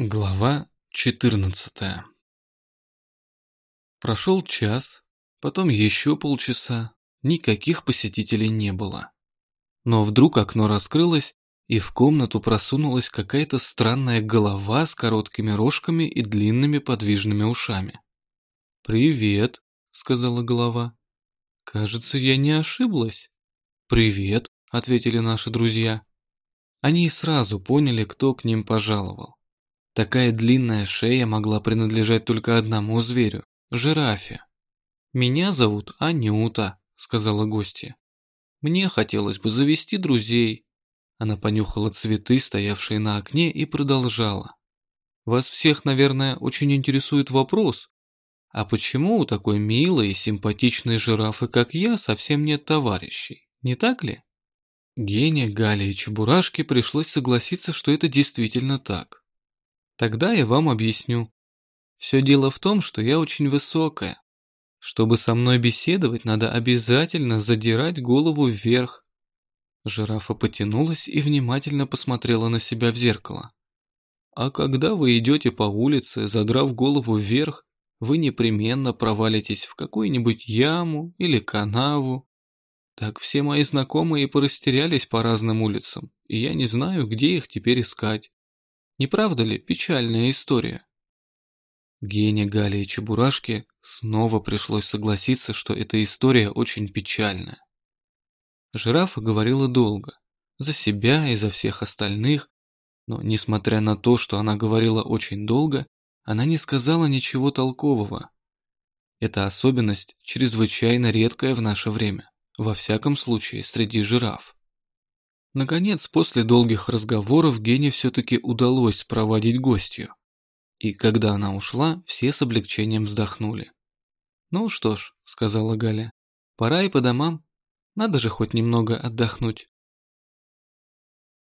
Глава 14 Прошел час, потом еще полчаса, никаких посетителей не было. Но вдруг окно раскрылось, и в комнату просунулась какая-то странная голова с короткими рожками и длинными подвижными ушами. «Привет», — сказала голова. «Кажется, я не ошиблась». «Привет», — ответили наши друзья. Они и сразу поняли, кто к ним пожаловал. Такая длинная шея могла принадлежать только одному зверю – жирафе. «Меня зовут Анюта», – сказала гостья. «Мне хотелось бы завести друзей». Она понюхала цветы, стоявшие на окне, и продолжала. «Вас всех, наверное, очень интересует вопрос, а почему у такой милой и симпатичной жирафы, как я, совсем нет товарищей, не так ли?» Гене, Гале и Чебурашке пришлось согласиться, что это действительно так. Тогда я вам объясню. Все дело в том, что я очень высокая. Чтобы со мной беседовать, надо обязательно задирать голову вверх. Жирафа потянулась и внимательно посмотрела на себя в зеркало. А когда вы идете по улице, задрав голову вверх, вы непременно провалитесь в какую-нибудь яму или канаву. Так все мои знакомые порастерялись по разным улицам, и я не знаю, где их теперь искать. Не правда ли печальная история? Гене, Гале и Чебурашке снова пришлось согласиться, что эта история очень печальная. Жирафа говорила долго, за себя и за всех остальных, но, несмотря на то, что она говорила очень долго, она не сказала ничего толкового. Эта особенность чрезвычайно редкая в наше время, во всяком случае среди жираф. Наконец, после долгих разговоров Гене все-таки удалось проводить гостью. И когда она ушла, все с облегчением вздохнули. «Ну что ж», — сказала Галя, — «пора и по домам. Надо же хоть немного отдохнуть».